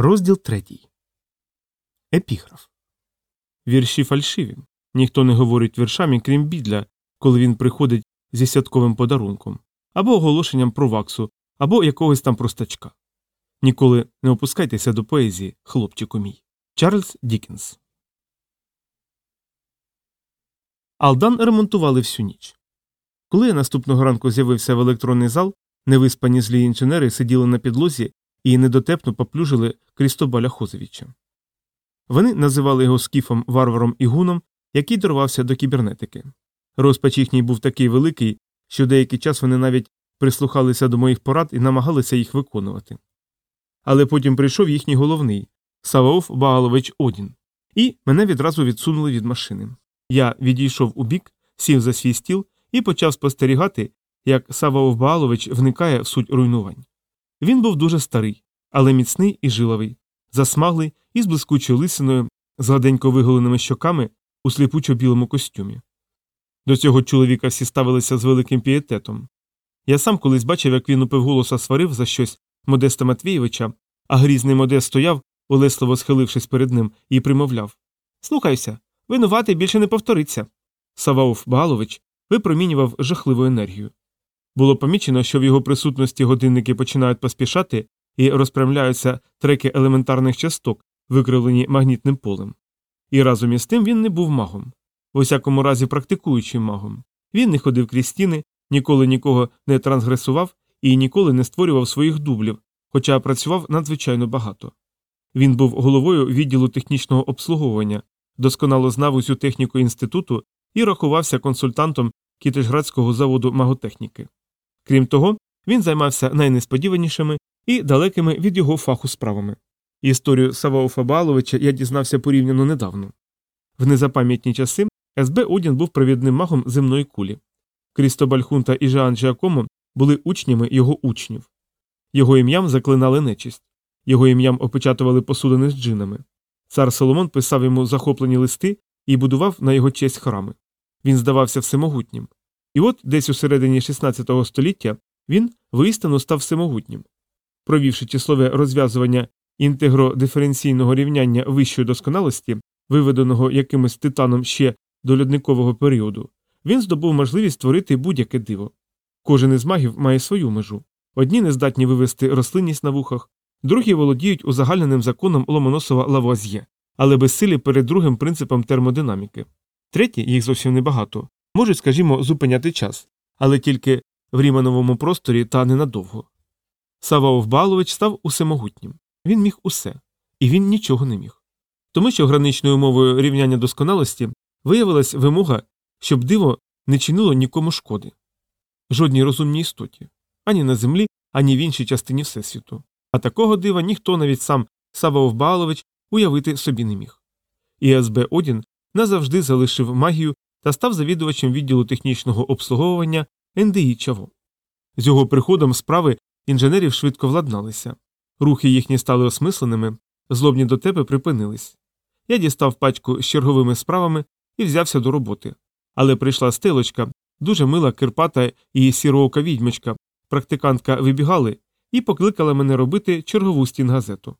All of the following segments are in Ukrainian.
Розділ третій. Епіграф. Вірші фальшиві. Ніхто не говорить віршами, крім бідля, коли він приходить зі святковим подарунком, або оголошенням про ваксу, або якогось там простачка. Ніколи не опускайтеся до поезії, хлопчику мій. Чарльз Діккенс. Алдан ремонтували всю ніч. Коли я наступного ранку з'явився в електронний зал, невиспані злі інженери сиділи на підлозі і недотепно поплюжили Крістобаля Хозевича. Вони називали його скіфом, варваром і гуном, який дорвався до кібернетики. Розпач їхній був такий великий, що деякий час вони навіть прислухалися до моїх порад і намагалися їх виконувати. Але потім прийшов їхній головний Саваоф Баалович Одін, і мене відразу відсунули від машини. Я відійшов у бік, сів за свій стіл і почав спостерігати, як Саваоф Баалович вникає в суть руйнувань. Він був дуже старий, але міцний і жиловий, засмаглий і з блискучою лисиною, з гладенько виголеними щоками у сліпучо білому костюмі. До цього чоловіка всі ставилися з великим пієтетом. Я сам колись бачив, як він упивголоса сварив за щось Модеста Матвійовича, а грізний Модест стояв, улесливо схилившись перед ним, і примовляв Слухайся, винуватий більше не повториться. Саваоф Багалович випромінював жахливу енергію. Було помічено, що в його присутності годинники починають поспішати і розпрямляються треки елементарних часток, викривлені магнітним полем. І разом із тим він не був магом, в усякому разі практикуючим магом. Він не ходив крізь стіни, ніколи нікого не трансгресував і ніколи не створював своїх дублів, хоча працював надзвичайно багато. Він був головою відділу технічного обслуговування, досконало знав усю техніку інституту і рахувався консультантом Кітежградського заводу маготехніки. Крім того, він займався найнесподіванішими і далекими від його фаху справами. Історію Саваофа Баловича я дізнався порівняно недавно. В незапам'ятні часи СБ Одін був провідним магом земної кулі. Крістобаль Хунта і Жан Джакомо були учнями його учнів. Його ім'ям заклинали нечисть, його ім'ям опечатували посудини з джинами. Цар Соломон писав йому захоплені листи і будував на його честь храми. Він здавався всемогутнім. І от десь у середині 16 століття він воістину став всемогутнім. Провівши числове розв'язування інтегродиференційного рівняння вищої досконалості, виведеного якимось титаном ще до льодникового періоду, він здобув можливість створити будь-яке диво. Кожен із магів має свою межу. Одні не здатні вивести рослинність на вухах, другі володіють узагальненим законом Ломоносова Лавуазьє, але безсилі перед другим принципом термодинаміки. Треті, їх зовсім небагато, можуть, скажімо, зупиняти час, але тільки в рімановому просторі та ненадовго. Саваоф Балович став усемогутнім. Він міг усе, і він нічого не міг. Тому що граничною умовою рівняння досконалості виявилась вимога, щоб диво не чинило нікому шкоди. Жодній розумній істоті ані на землі, ані в іншій частині Всесвіту. А такого дива ніхто навіть сам Саваоф Балович уявити собі не міг. І СБ Одін назавжди залишив магію та став завідувачем відділу технічного обслуговування НДІ Чаво. З його приходом справи інженерів швидко владналися. Рухи їхні стали осмисленими, злобні до тебе припинились. Я дістав пачку з черговими справами і взявся до роботи. Але прийшла стелочка, дуже мила кирпата і сіроока відьмочка, практикантка вибігали і покликала мене робити чергову стінгазету.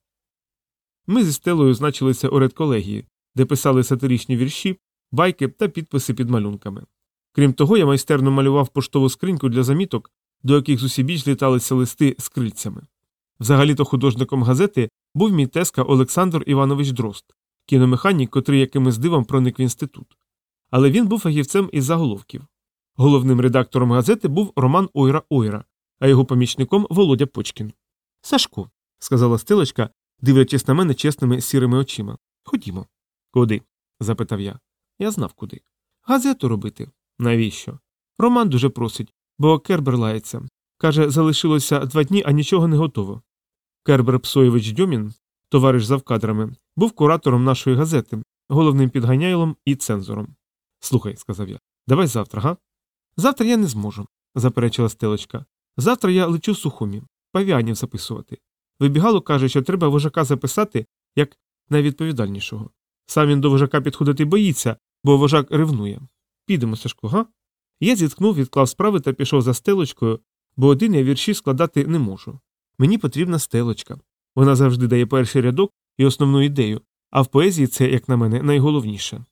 Ми зі стелою значилися у редколегії, де писали сатиричні вірші, байки та підписи під малюнками. Крім того, я майстерно малював поштову скриньку для заміток, до яких зусібіч літалися листи з крильцями. Взагалі-то художником газети був мій теска Олександр Іванович Дрозд, кіномеханік, котрий якимось дивом проник в інститут. Але він був фахівцем із заголовків. Головним редактором газети був Роман Ойра Ойра, а його помічником Володя Почкін. Сашко, сказала стилочка, дивлячись на мене чесними сірими очима. Ходімо. Куди? запитав я. Я знав куди. Газету робити. Навіщо? Роман дуже просить, бо Кербер лається. Каже, залишилося два дні, а нічого не готово. Кербер Псоєвич Дьомін, товариш завкадрами, був куратором нашої газети, головним підганяйлом і цензором. Слухай, сказав я, давай завтра, га? Завтра я не зможу, заперечила стелочка. Завтра я лечу сухомі, павіанів записувати. Вибігало каже, що треба вожака записати як найвідповідальнішого. Сам він до вожака підходити боїться, бо вожак ревнує. Підемо, Сашко, га? Я зіткнув, відклав справи та пішов за стелочкою, бо один я вірші складати не можу. Мені потрібна стелочка. Вона завжди дає перший рядок і основну ідею, а в поезії це, як на мене, найголовніше.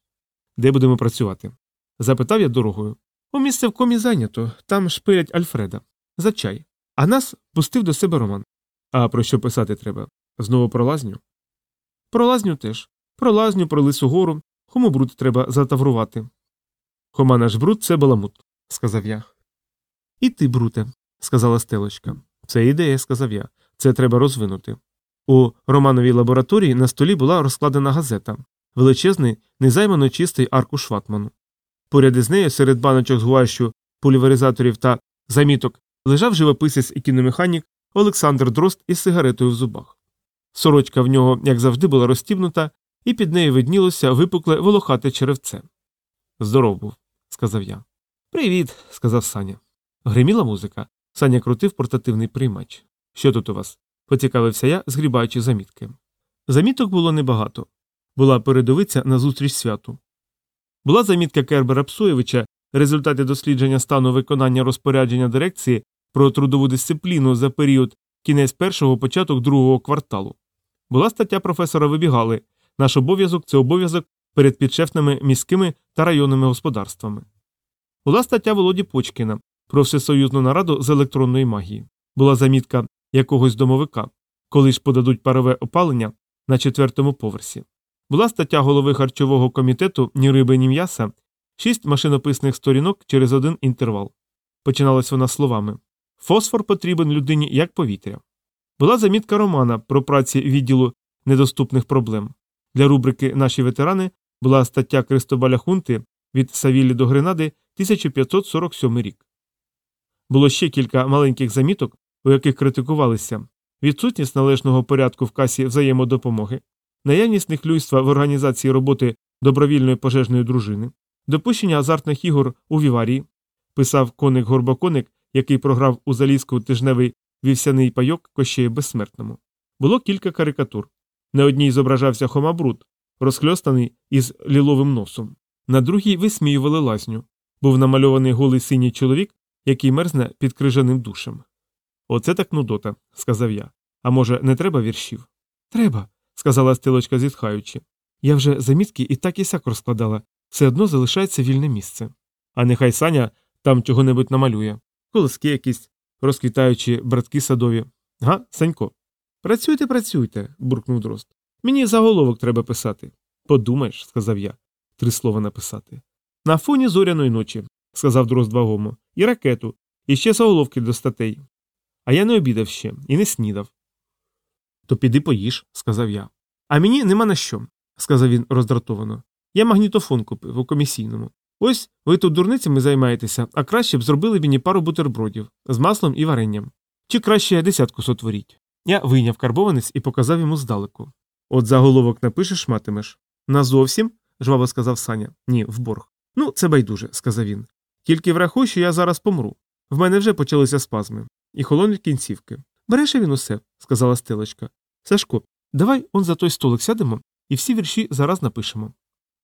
Де будемо працювати? запитав я дорогою. У місцевкомі зайнято, там шпилять Альфреда. За чай. А нас пустив до себе Роман. А про що писати треба? Знову про лазню? Про лазню теж. Про лазню, про лису гору, хомобруд треба затаврувати. Хома наш бруд це баламут, сказав я. І ти, бруте, сказала стелочка. Це ідея, сказав я. Це треба розвинути. У Романовій лабораторії на столі була розкладена газета, величезний, незаймано чистий аркуш ватману. Поряд із нею, серед баночок з гуащу, пульверизаторів та заміток, лежав живописець і кіномеханік Олександр Дрозд із сигаретою в зубах. Сорочка в нього, як завжди, була розстібнута, і під нею виднілося випукле волохате черевце. Здоров був, сказав я. Привіт, сказав Саня. Гриміла музика. Саня крутив портативний приймач. Що тут у вас? поцікавився я, згрібаючи замітки. Заміток було небагато. Була передовиця на зустріч святу. Була замітка Кербера Псоєвича, результати дослідження стану виконання розпорядження дирекції про трудову дисципліну за період кінець першого початок другого кварталу. Була стаття професора Вибігали. Наш обов'язок це обов'язок перед підшефними міськими та районними господарствами. Була стаття Володі Почкіна про всесоюзну нараду з електронної магії. Була замітка якогось домовика, коли ж подадуть парове опалення на четвертому поверсі. Була стаття голови харчового комітету ні риби, ні м'яса, шість машинописних сторінок через один інтервал. Починалась вона словами Фосфор потрібен людині як повітря. Була замітка романа про праці відділу недоступних проблем. Для рубрики Наші ветерани була стаття Кристобаля Хунти від Савілі до Гренади 1547 рік. Було ще кілька маленьких заміток, у яких критикувалися відсутність належного порядку в касі взаємодопомоги, наявність нехлюйства в організації роботи добровільної пожежної дружини, допущення азартних ігор у Віварії, писав коник Горбоконик, який програв у залізку тижневий вівсяний пайок кощею безсмертному. Було кілька карикатур. На одній зображався хомабрут, розхльостаний із ліловим носом, на другій висміювали лазню. Був намальований голий синій чоловік, який мерзне під крижаним душем. Оце так нудота, сказав я. А може, не треба віршів? Треба, сказала стилочка, зітхаючи. Я вже замітки і так і сяк розкладала, все одно залишається вільне місце. А нехай Саня там чого-небудь намалює. Колоски якісь, розквітаючі братки садові. Га, Санько. Працюйте, працюйте, буркнув дрозд. Мені заголовок треба писати. Подумаєш, сказав я. Три слова написати. На фоні зоряної ночі, сказав дрозд вагомо, і ракету, і ще заголовки до статей. А я не обідав ще і не снідав. То піди поїж, сказав я. А мені нема на що, сказав він роздратовано. Я магнітофон купив у комісійному. Ось ви тут дурницями займаєтеся, а краще б зробили мені пару бутербродів з маслом і варенням. Чи краще десятку сотворіть. Я вийняв карбованець і показав йому здалеку. От заголовок напишеш, матимеш. Назовсім? жваво сказав Саня. Ні, в борг. Ну, це байдуже, сказав він. Тільки врахуй, що я зараз помру. В мене вже почалися спазми і холонуть кінцівки. Береше він усе, сказала стелечка. Сашко, давай он за той столик сядемо і всі вірші зараз напишемо.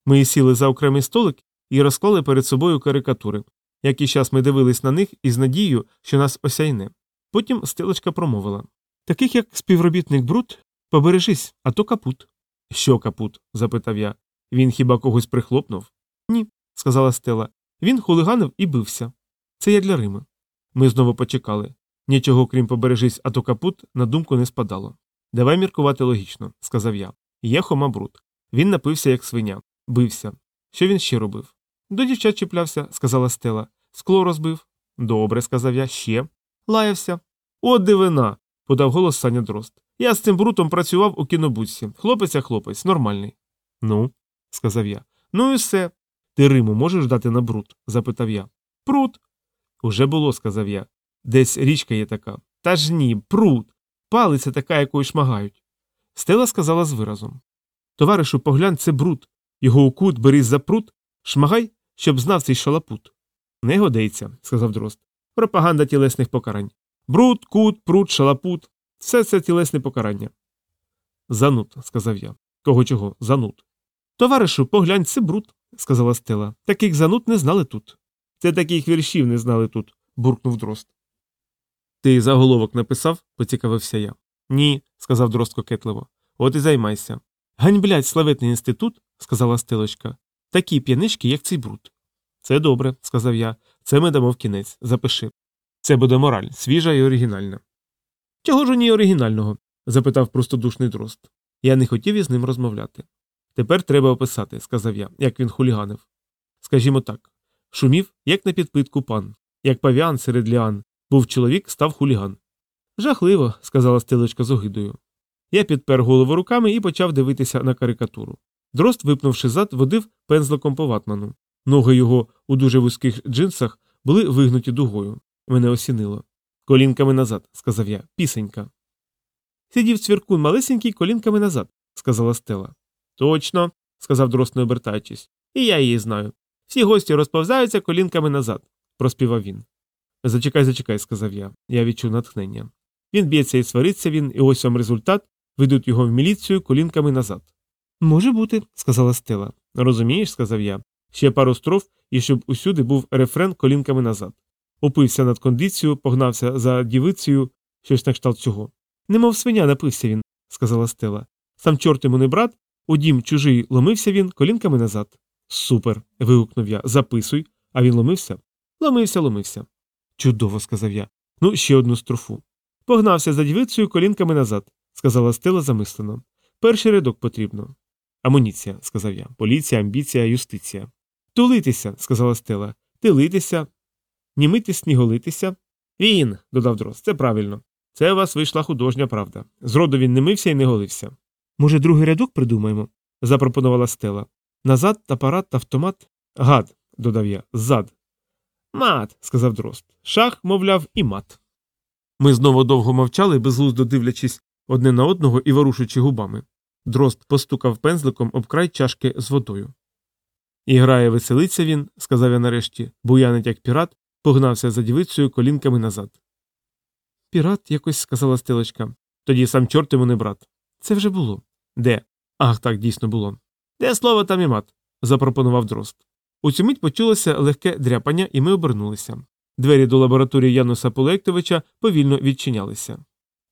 Ми сіли за окремий столик і розклали перед собою карикатури. Який час ми дивились на них із надією, що нас осяйне. Потім стелечка промовила Таких як співробітник Брут, побережись, а то капут. Що капут? запитав я. Він хіба когось прихлопнув? Ні, сказала Стела. Він хулиганив і бився. Це я для Рими. Ми знову почекали. Нічого, крім побережись, а то капут, на думку не спадало. Давай міркувати логічно, сказав я. Є Хома Брут. Він напився, як свиня, бився. Що він ще робив? До дівчат чіплявся, сказала Стела. Скло розбив. Добре, сказав я, ще. Лаявся. О, дивина. Подав голос Саня Дрозд. Я з цим брутом працював у кінобудці. Хлопець, а хлопець, нормальний. Ну, сказав я. Ну і все. Ти Риму можеш дати на брут? запитав я. Прут. Уже було, сказав я. Десь річка є така. Та ж ні, прут. Палиця така, якою шмагають. Стела сказала з виразом. Товаришу, поглянь, це брут. Його у кут бери за прут, шмагай, щоб знав цей шалапут. Не годиться, сказав дрозд. Пропаганда тілесних покарань. Брут, кут, прут, шалапут. Все це тілесне покарання. Зануд, сказав я. Кого чого? Зануд. Товаришу, поглянь, це брут, сказала Стела. Таких зануд не знали тут. Це таких віршів не знали тут, буркнув дрозд. Ти заголовок написав? поцікавився я. Ні, сказав Дрозд кокетливо. От і займайся. Ганьблять славетний інститут, сказала стелочка. Такі п'янички, як цей бруд. Це добре, сказав я. Це ми дамо в кінець. Запиши. Це буде мораль, свіжа і оригінальна. Чого ж у ній оригінального? запитав простодушний дрозд. Я не хотів із ним розмовляти. Тепер треба описати, сказав я, як він хуліганив. Скажімо так, шумів, як на підпитку пан, як павіан серед ліан, був чоловік, став хуліган. Жахливо, сказала стелечка з огидою. Я підпер голову руками і почав дивитися на карикатуру. Дрозд, випнувши зад, водив пензликом по ватману. Ноги його у дуже вузьких джинсах були вигнуті дугою. Мене осінило. Колінками назад, сказав я, пісенька. Сидів цвіркун малесенький колінками назад, сказала Стела. Точно, сказав Дрозд, не обертаючись. І я її знаю. Всі гості розповзаються колінками назад, проспівав він. Зачекай, зачекай, сказав я. Я відчув натхнення. Він б'ється і свариться він, і ось вам результат ведуть його в міліцію колінками назад. Може бути, сказала Стела. Розумієш, сказав я. Ще пару строф, і щоб усюди був рефрен колінками назад. Опився над кондицією, погнався за дівицею, щось на кшталт цього. Немов свиня напився він, сказала Стела. Сам чорт йому не брат, у дім чужий ломився він колінками назад. Супер. вигукнув я. Записуй. А він ломився? Ломився, ломився. Чудово, сказав я. Ну, ще одну строфу. Погнався за дівицею колінками назад, сказала Стела замислено. Перший рядок потрібно. Амуніція, сказав я. Поліція, амбіція, юстиція. Тулитися, сказала Стела. Тилитися. Німити сніголитися. Він, додав Дрос, це правильно. Це у вас вийшла художня правда. Зроду він не мився і не голився. Може, другий рядок придумаємо? запропонувала Стела. Назад, апарат, автомат. Гад, додав я, зад. Мат, сказав Дрозд. Шах, мовляв, і мат. Ми знову довго мовчали, безглуздо дивлячись одне на одного і ворушучи губами. Дрозд постукав пензликом об край чашки з водою. І грає веселиться він, сказав я нарешті, буянить як пірат, погнався за дівицею колінками назад. Пірат, якось сказала стелечка. Тоді сам чорт йому не брат. Це вже було. Де? Ах, так дійсно було. Де слово там і мат? запропонував дрозд. У цю мить почулося легке дряпання, і ми обернулися. Двері до лабораторії Януса Полектовича повільно відчинялися.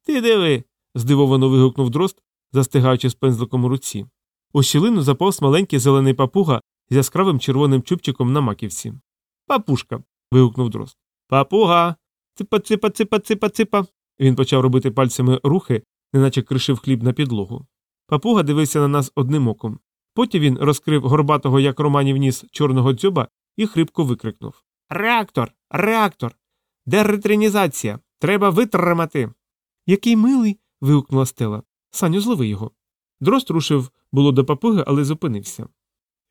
Ти диви. здивовано вигукнув дрозд, застигаючи з пензликом у руці. У щілину заповз маленький зелений папуга з яскравим червоним чубчиком на маківці. Папушка. Вигукнув дрозд. Папуга. Ципа, ципа, ципа, ципа, ципа. Він почав робити пальцями рухи, неначе кришив хліб на підлогу. Папуга дивився на нас одним оком. Потім він розкрив горбатого, як романів ніс чорного дзьоба, і хрипко викрикнув Реактор! Реактор! Деретринізація! Треба витримати. Який милий. вигукнула стела. Саню, злови його. Дрозд рушив було до папуги, але зупинився.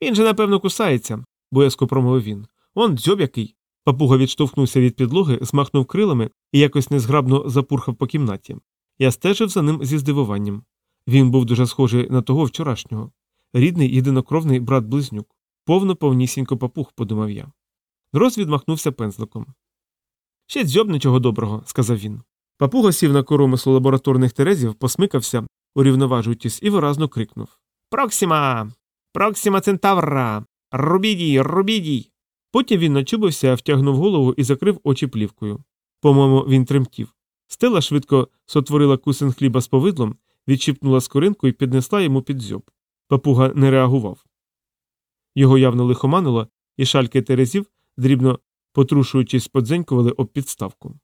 Він же, напевно, кусається, боязко промовив він. Он дзьоб який. Папуга відштовхнувся від підлоги, змахнув крилами і якось незграбно запурхав по кімнаті. Я стежив за ним зі здивуванням. Він був дуже схожий на того вчорашнього. Рідний єдинокровний брат близнюк. Повно повнісінько папуг, подумав я. Дрозд відмахнувся пензликом. Ще дзьоб нічого доброго, сказав він. Папуга сів на коромисло лабораторних терезів, посмикався, урівноважуючись, і виразно крикнув Проксима! Проксима центавра! Рубідій, рубідій! Потім він начубився, втягнув голову і закрив очі плівкою. По-моєму, він тремтів. Стела швидко сотворила кусин хліба з повидлом, відчіпнула скоринку і піднесла йому під дзьоб. Папуга не реагував. Його явно лихоманило, і шальки терезів, дрібно потрушуючись, подзенькували об підставку.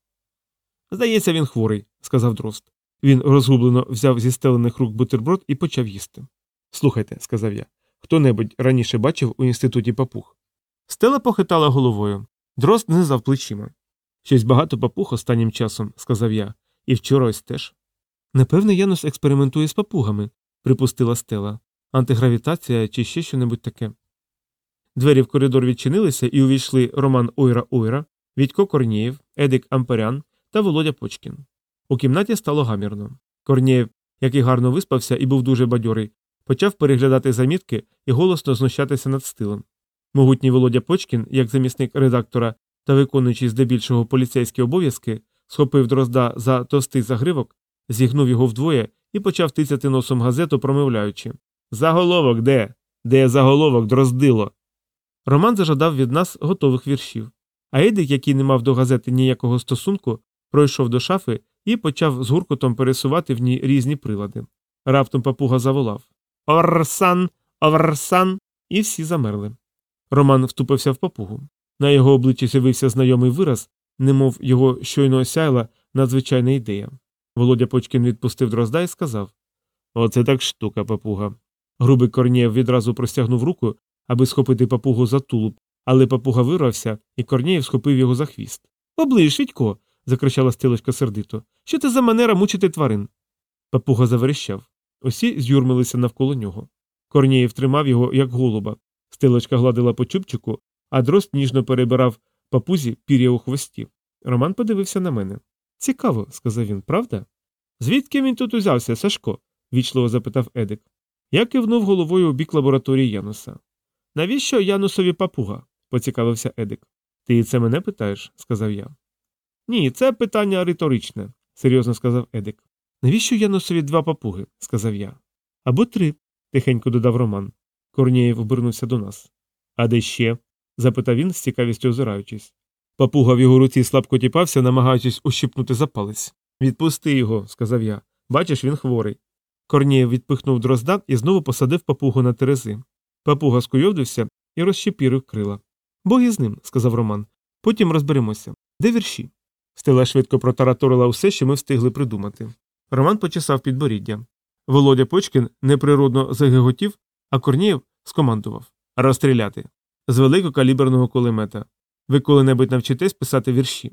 Здається, він хворий, сказав Дрозд. Він розгублено взяв зі стелених рук бутерброд і почав їсти. Слухайте, сказав я, хто небудь раніше бачив у інституті папуг. Стела похитала головою. Дрозд знизав плечима. Щось багато папуг останнім часом, сказав я, і вчора ось теж. Напевне, Янус експериментує з папугами, припустила стела. Антигравітація чи ще що-небудь таке. Двері в коридор відчинилися і увійшли Роман Ойра Ойра, Відько Корнієв, Едик Амперян та Володя Почкін. У кімнаті стало гамірно. Корнієв, який гарно виспався і був дуже бадьорий, почав переглядати замітки і голосно знущатися над стилем. Могутній Володя Почкін, як замісник редактора та виконуючий здебільшого поліцейські обов'язки, схопив дрозда за товстий загривок, зігнув його вдвоє і почав тицяти носом газету, промовляючи Заголовок де? Де заголовок, дроздило? Роман зажадав від нас готових віршів. А Едик, який не мав до газети ніякого стосунку, пройшов до шафи і почав з гуркотом пересувати в ній різні прилади. Раптом папуга заволав Орсан, Орсан, і всі замерли. Роман втупився в папугу. На його обличчі з'явився знайомий вираз, немов його щойно осяяла надзвичайна ідея. Володя Почкін відпустив дрозда і сказав Оце так штука, папуга. Грубий Корнієв відразу простягнув руку, аби схопити папугу за тулуб, але папуга вирвався, і Корнієв схопив його за хвіст. Оближ, Відько. закричала стилочка сердито. Що ти за манера мучити тварин? Папуга заверещав. Усі з'юрмилися навколо нього. Корнієв тримав його, як голуба. Стилочка гладила по чубчику, а дрозд ніжно перебирав папузі пір'я у хвості. Роман подивився на мене. Цікаво, сказав він, правда? Звідки він тут узявся, Сашко? вічливо запитав Едик. Я кивнув головою у бік лабораторії Януса. Навіщо Янусові папуга? поцікавився Едик. Ти це мене питаєш? сказав я. Ні, це питання риторичне, серйозно сказав Едик. Навіщо Янусові два папуги? сказав я. Або три, тихенько додав Роман. Корнієв обернувся до нас. А де ще? запитав він, з цікавістю озираючись. Папуга в його руці слабко тіпався, намагаючись ущипнути за палець. Відпусти його, сказав я. Бачиш, він хворий. Корнієв відпихнув дрозда і знову посадив папугу на терези. Папуга скуйовдився і розщепірив крила. Бог із ним, сказав Роман. Потім розберемося. Де вірші? Стела швидко протараторила усе, що ми встигли придумати. Роман почесав підборіддя. Володя Почкін неприродно загиготів, а Корнієв скомандував розстріляти з великокаліберного кулемета. Ви коли-небудь навчитесь писати вірші?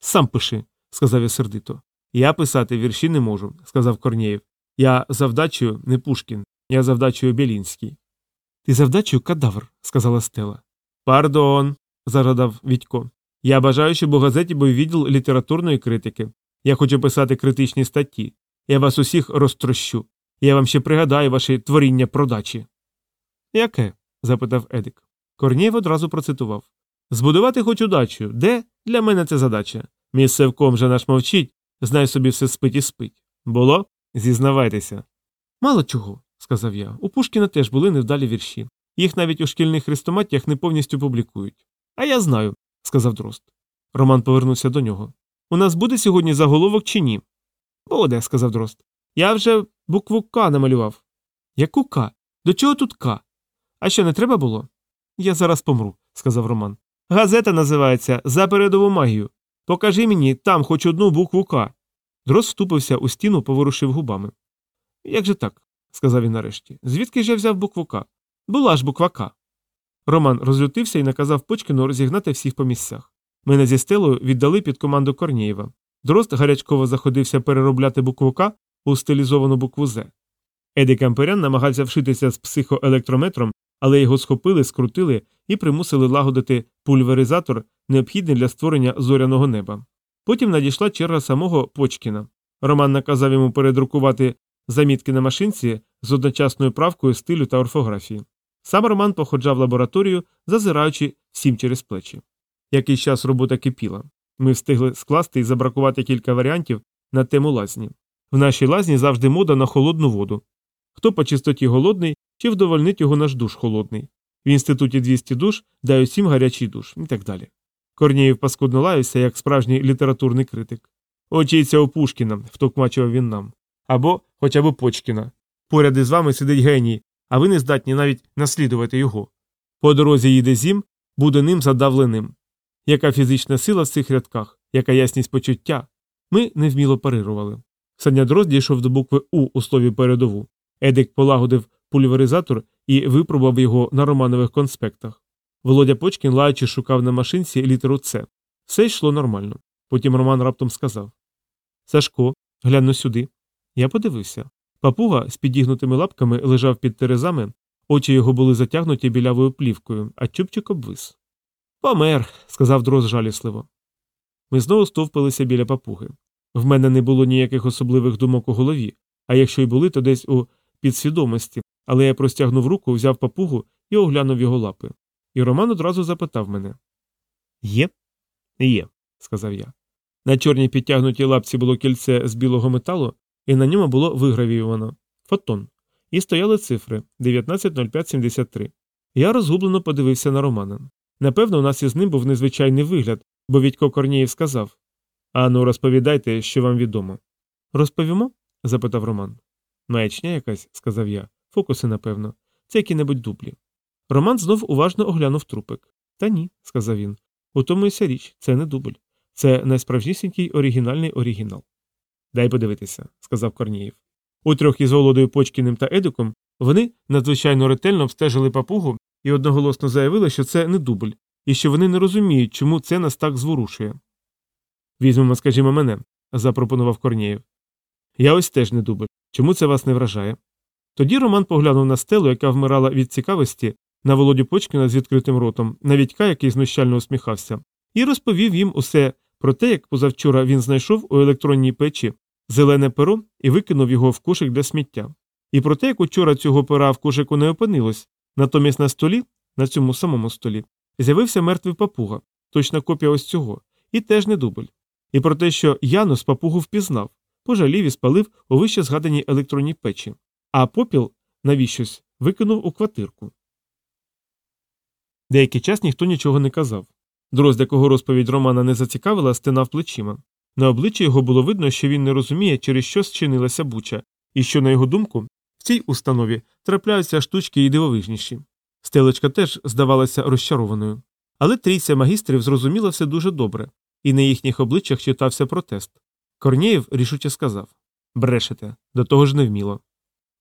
Сам пиши, сказав я сердито. Я писати вірші не можу, сказав Корнієв. Я завдачою не Пушкін, я завдачою Білінський. Ти завдачою кадавр, сказала Стела. Пардон, зарадав Відько. Я бажаю, щоб у газеті був відділ літературної критики. Я хочу писати критичні статті. Я вас усіх розтрощу. Я вам ще пригадаю ваше творіння продачі. Яке? запитав Едик. Корнієв одразу процитував Збудувати хочу дачу. Де? Для мене це задача. Місцевком же наш мовчить, знай собі все спить і спить. Було? Зізнавайтеся. Мало чого, сказав я. У Пушкіна теж були невдалі вірші. Їх навіть у шкільних хрестоматіях не повністю публікують. А я знаю, сказав Дрозд. Роман повернувся до нього. У нас буде сьогодні заголовок чи ні? Буде, сказав Дрозд. Я вже букву К намалював. Яку К? До чого тут К? А що не треба було? Я зараз помру, сказав Роман. Газета називається За передову магію. Покажи мені там хоч одну букву К. Дрозд вступився у стіну, поворушив губами. Як же так? сказав він нарешті. Звідки ж я взяв букву К? Була ж буква К. Роман розлютився і наказав Почкіну розігнати всіх по місцях. Мене зі стелою віддали під команду Корнієва. Дрозд гарячково заходився переробляти букву К у стилізовану букву З. Еді Камперян намагався вшитися з психоелектрометром, але його схопили, скрутили і примусили лагодити пульверизатор, необхідний для створення зоряного неба. Потім надійшла черга самого Почкіна. Роман наказав йому передрукувати замітки на машинці з одночасною правкою стилю та орфографії. Сам Роман походжав лабораторію, зазираючи всім через плечі. Якийсь час робота кипіла. Ми встигли скласти і забракувати кілька варіантів на тему лазні. В нашій лазні завжди мода на холодну воду. Хто по чистоті голодний, чи вдовольнить його наш душ холодний. В інституті 200 душ дають всім гарячий душ і так далі. Корнієв паскудно лаявся, як справжній літературний критик. Очіться у Пушкіна, втокмачував він нам. Або хоча б Почкіна. Поряд із вами сидить геній, а ви не здатні навіть наслідувати його. По дорозі їде зім, буде ним задавленим. Яка фізична сила в цих рядках, яка ясність почуття? Ми невміло парирували. Санядрозд дійшов до букви У у слові передову. Едик полагодив пульверизатор і випробував його на романових конспектах. Володя Почкін лаючи шукав на машинці літеру С. Все йшло нормально. Потім Роман раптом сказав Сашко, гляну сюди. Я подивився. Папуга з підігнутими лапками лежав під терезами, очі його були затягнуті білявою плівкою, а чубчик обвис. Помер, сказав Дрозд жалісливо. Ми знову стовпилися біля папуги. В мене не було ніяких особливих думок у голові, а якщо й були, то десь у підсвідомості, але я простягнув руку, взяв папугу і оглянув його лапи. І Роман одразу запитав мене Є? Є, сказав я. На чорній підтягнутій лапці було кільце з білого металу, і на ньому було вигравіювано фотон. І стояли цифри 19.0573. Я розгублено подивився на Романа. Напевно, у нас із ним був незвичайний вигляд, бо Відько Корнієв сказав Ану, розповідайте, що вам відомо. Розповімо? запитав Роман. Маячня якась, сказав я. Фокуси, напевно. Це які-небудь дублі. Роман знов уважно оглянув трупик. Та ні, сказав він. У тому і ся річ, це не дубль. Це найсправжнісінький оригінальний оригінал. Дай подивитися, сказав Корнієв. Утрьох із Володою Почкіним та Едиком вони надзвичайно ретельно обстежили папугу і одноголосно заявили, що це не дубль, і що вони не розуміють, чому це нас так зворушує. Візьмемо, скажімо, мене, запропонував Корнієв. Я ось теж не дубль. Чому це вас не вражає? Тоді Роман поглянув на стелу, яка вмирала від цікавості, на Володю Почкіна з відкритим ротом, на Вітька, який знущально усміхався, і розповів їм усе про те, як позавчора він знайшов у електронній печі зелене перо і викинув його в кошик для сміття, і про те, як учора цього пера в кошику не опинилось, натомість на столі, на цьому самому столі, з'явився мертвий папуга, точна копія ось цього, і теж не дубль. І про те, що Янус папугу впізнав, пожалів і спалив у вище згаданій електронній печі, а попіл навіщось викинув у квартирку. Деякий час ніхто нічого не казав. Дрозд, якого розповідь Романа не зацікавила, стинав плечима. На обличчі його було видно, що він не розуміє, через що зчинилася буча, і що, на його думку, в цій установі трапляються штучки і дивовижніші. Стелечка теж здавалася розчарованою. Але трійця магістрів зрозуміла все дуже добре, і на їхніх обличчях читався протест. Корнієв рішуче сказав Брешете, до того ж не вміло.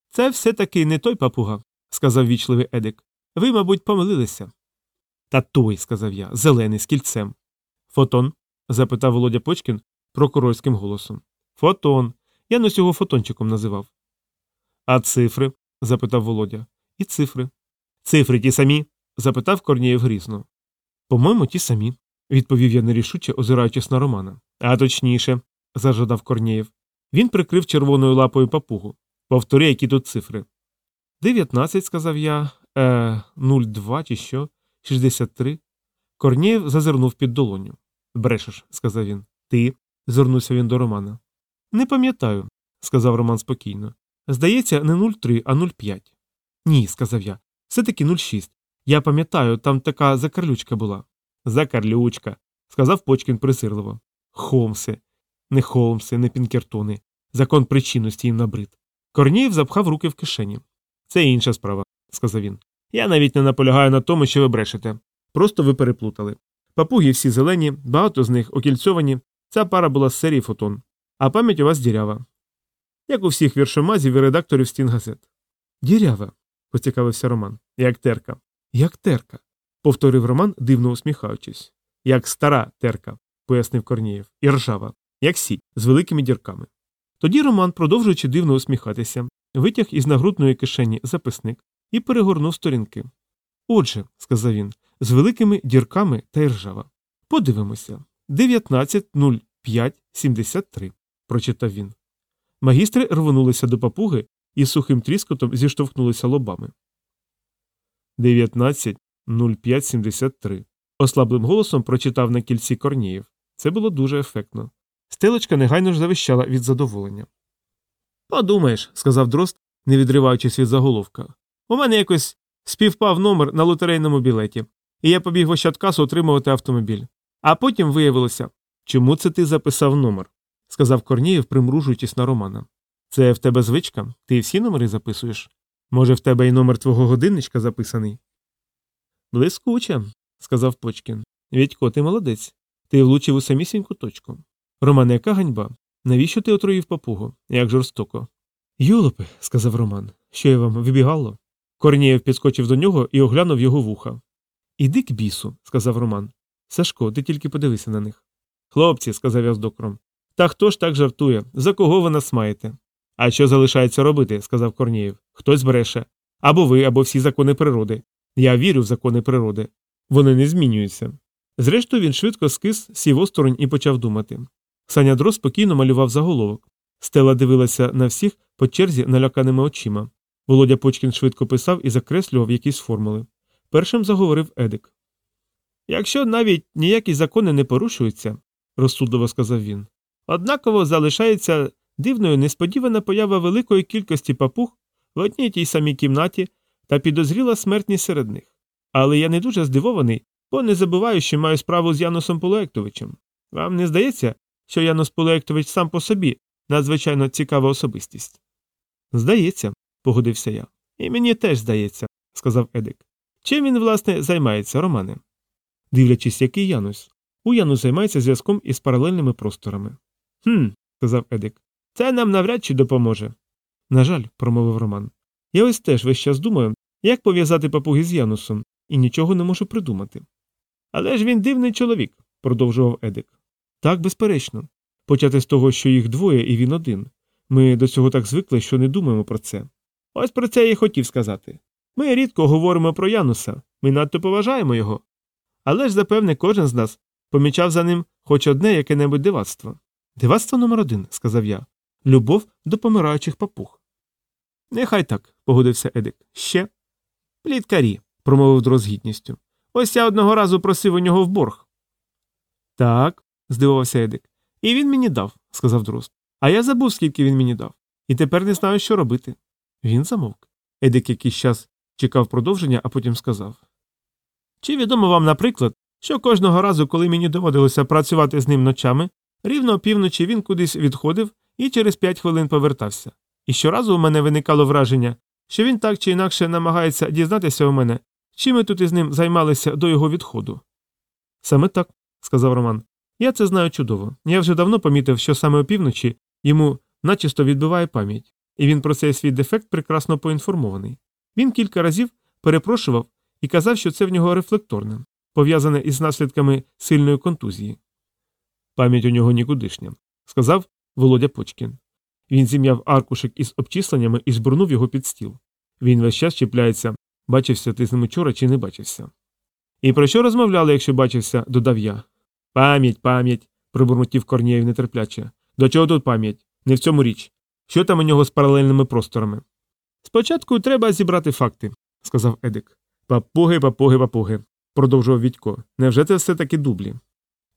Це все таки не той папуга, сказав вічливий Едик. Ви, мабуть, помилилися. Та той, сказав я, зелений з кільцем. Фотон? запитав Володя Почкін прокурорським голосом. Фотон. Я нос його фотончиком називав. А цифри? запитав Володя. І цифри. Цифри ті самі? запитав Корнієв грізно. По-моєму, ті самі, відповів я нерішуче, озираючись на Романа. А точніше, зажадав Корнієв. Він прикрив червоною лапою папугу. Повтори, які тут цифри. Дев'ятнадцять, сказав я, е, нуль два чи що, шістдесят три. Корнієв зазирнув під долоню. Брешеш, сказав він. Ти. звернувся він до Романа. Не пам'ятаю, сказав Роман спокійно. Здається, не 03, а 05. Ні, сказав я. Все таки 06. Я пам'ятаю, там така закарлючка була. Закарлючка, сказав Почкін присирливо. Холмсе. Не Холмсе, не Пінкертони. Закон причинності їм набрид. Корнієв запхав руки в кишені. Це інша справа, сказав він. Я навіть не наполягаю на тому, що ви брешете. Просто ви переплутали. Папуги всі зелені, багато з них окільцьовані. Ця пара була з серії фотон. А пам'ять у вас дірява. Як у всіх віршомазів і редакторів стінгазет. Дірява, поцікавився Роман. Як терка. Як терка. повторив Роман, дивно усміхаючись. Як стара терка, пояснив Корнієв. І ржава, як сіть, з великими дірками. Тоді Роман, продовжуючи дивно усміхатися, витяг із нагрудної кишені записник і перегорнув сторінки. Отже, сказав він, з великими дірками та іржава. Подивимося. 19.05.73, прочитав він. Магістри рвонулися до папуги і сухим тріскотом зіштовхнулися лобами. 19.05.73. Ослаблим голосом прочитав на кільці Корнієв. Це було дуже ефектно. Стелочка негайно ж завищала від задоволення. Подумаєш, сказав Дрозд, не відриваючись від заголовка. У мене якось співпав номер на лотерейному білеті, і я побіг в Ощадкасу отримувати автомобіль. А потім виявилося, чому це ти записав номер? сказав Корнієв, примружуючись на Романа. Це в тебе звичка? Ти всі номери записуєш? Може, в тебе і номер твого годинничка записаний? Блискуче, сказав Почкін. Відько, ти молодець. Ти влучив у самісіньку точку. Романе, яка ганьба? Навіщо ти отруїв папугу? Як жорстоко. Юлопи, сказав Роман. Що я вам вибігало? Корнієв підскочив до нього і оглянув його вуха. Іди к бісу, сказав Роман. Сашко, ти тільки подивися на них. Хлопці, сказав я з докором. Та хто ж так жартує? За кого ви нас маєте? А що залишається робити? сказав Корнієв. Хтось бреше. Або ви, або всі закони природи. Я вірю в закони природи. Вони не змінюються. Зрештою, він швидко скис, сів осторонь і почав думати. Саня Дрос спокійно малював заголовок. Стела дивилася на всіх по черзі наляканими очима. Володя Почкін швидко писав і закреслював якісь формули. Першим заговорив Едик. Якщо навіть ніякі закони не порушуються, розсудливо сказав він, однаково залишається дивною несподівана поява великої кількості папуг в одній тій самій кімнаті та підозріла смертність серед них. Але я не дуже здивований, бо не забуваю, що маю справу з Янусом Полуектовичем. Вам не здається, що Янус Полеектович сам по собі надзвичайно цікава особистість. Здається, погодився я. І мені теж здається, сказав Едик. Чим він, власне, займається, Романе? Дивлячись, який Янус. У Янус займається зв'язком із паралельними просторами. Хм, сказав Едик. Це нам навряд чи допоможе. На жаль, промовив Роман. Я ось теж весь час думаю, як пов'язати папуги з Янусом, і нічого не можу придумати. Але ж він дивний чоловік, продовжував Едик. Так, безперечно. Почати з того, що їх двоє і він один. Ми до цього так звикли, що не думаємо про це. Ось про це я й хотів сказати. Ми рідко говоримо про Януса, ми надто поважаємо його. Але ж, запевне, кожен з нас помічав за ним хоч одне яке небудь дивацтво. Дивацтво номер один, сказав я любов до помираючих папуг. Нехай так, погодився Едик. Ще. Пліткарі, промовив Дрозд з гідністю. Ось я одного разу просив у нього в борг. Так, здивувався Едик. І він мені дав, сказав Дрозд. А я забув, скільки він мені дав, і тепер не знаю, що робити. Він замовк. Едик якийсь час чекав продовження, а потім сказав Чи відомо вам, наприклад, що кожного разу, коли мені доводилося працювати з ним ночами, рівно опівночі він кудись відходив і через п'ять хвилин повертався. І щоразу у мене виникало враження, що він так чи інакше намагається дізнатися у мене, чим ми тут із ним займалися до його відходу. Саме так, сказав Роман. Я це знаю чудово. Я вже давно помітив, що саме опівночі йому начисто відбиває пам'ять, і він про цей свій дефект прекрасно поінформований. Він кілька разів перепрошував і казав, що це в нього рефлекторне, пов'язане із наслідками сильної контузії. Пам'ять у нього нікудишня, сказав Володя Почкін. Він зім'яв аркушик із обчисленнями і збурнув його під стіл. Він весь час чіпляється, бачився ти з ним учора чи не бачився. І про що розмовляли, якщо бачився, додав я. Пам'ять, пам'ять, пробурмотів Корнієв нетерпляче. До чого тут пам'ять? Не в цьому річ. Що там у нього з паралельними просторами? Спочатку треба зібрати факти, сказав Едик. Папуги, папуги, папуги, продовжував Відько. Невже це все таки дублі?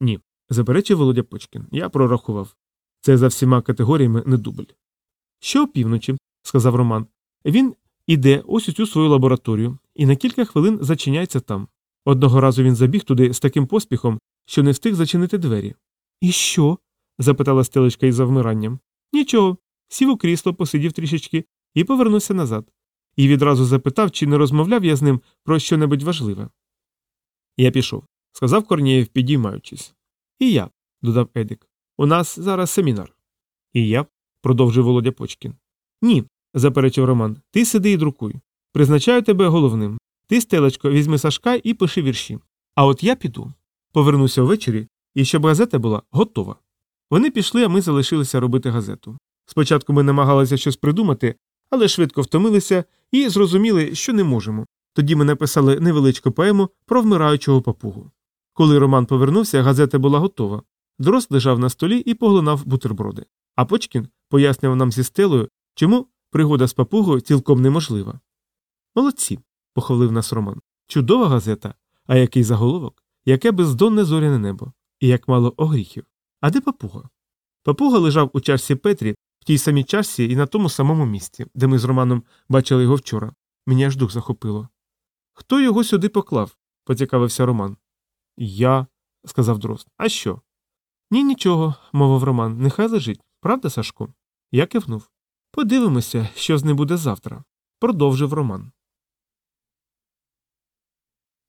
Ні, заперечив Володя Почкін. Я прорахував. Це за всіма категоріями не дубль. Що опівночі, сказав Роман. Він іде ось у цю свою лабораторію і на кілька хвилин зачиняється там. Одного разу він забіг туди з таким поспіхом, що не встиг зачинити двері. І що? запитала стелечка із завмиранням. Нічого. Сів у крісло, посидів трішечки і повернувся назад. І відразу запитав, чи не розмовляв я з ним про щонебудь важливе. Я пішов, сказав Корнієв, підіймаючись. І я, додав Едик. У нас зараз семінар. І я, продовжив Володя Почкін. Ні, заперечив Роман. Ти сиди і друкуй. Призначаю тебе головним. Ти, стелечко, візьми Сашка і пиши вірші. А от я піду. Повернуся ввечері, і щоб газета була готова. Вони пішли, а ми залишилися робити газету. Спочатку ми намагалися щось придумати, але швидко втомилися і зрозуміли, що не можемо. Тоді ми написали невеличку поему про вмираючого папугу. Коли Роман повернувся, газета була готова. Дрозд лежав на столі і поглинав бутерброди. А Почкін пояснював нам зі стелою, чому пригода з папугою цілком неможлива. Молодці, похвалив нас Роман. Чудова газета, а який заголовок, яке бездонне зоряне небо, і як мало огріхів. А де папуга? Папуга лежав у чашці Петрі, в тій самій чашці і на тому самому місці, де ми з Романом бачили його вчора. Мені аж дух захопило. Хто його сюди поклав? поцікавився Роман. Я, сказав Дрозд. А що? Ні, нічого, мовив Роман, нехай лежить, правда, Сашко? Я кивнув. Подивимося, що з ним буде завтра, продовжив Роман.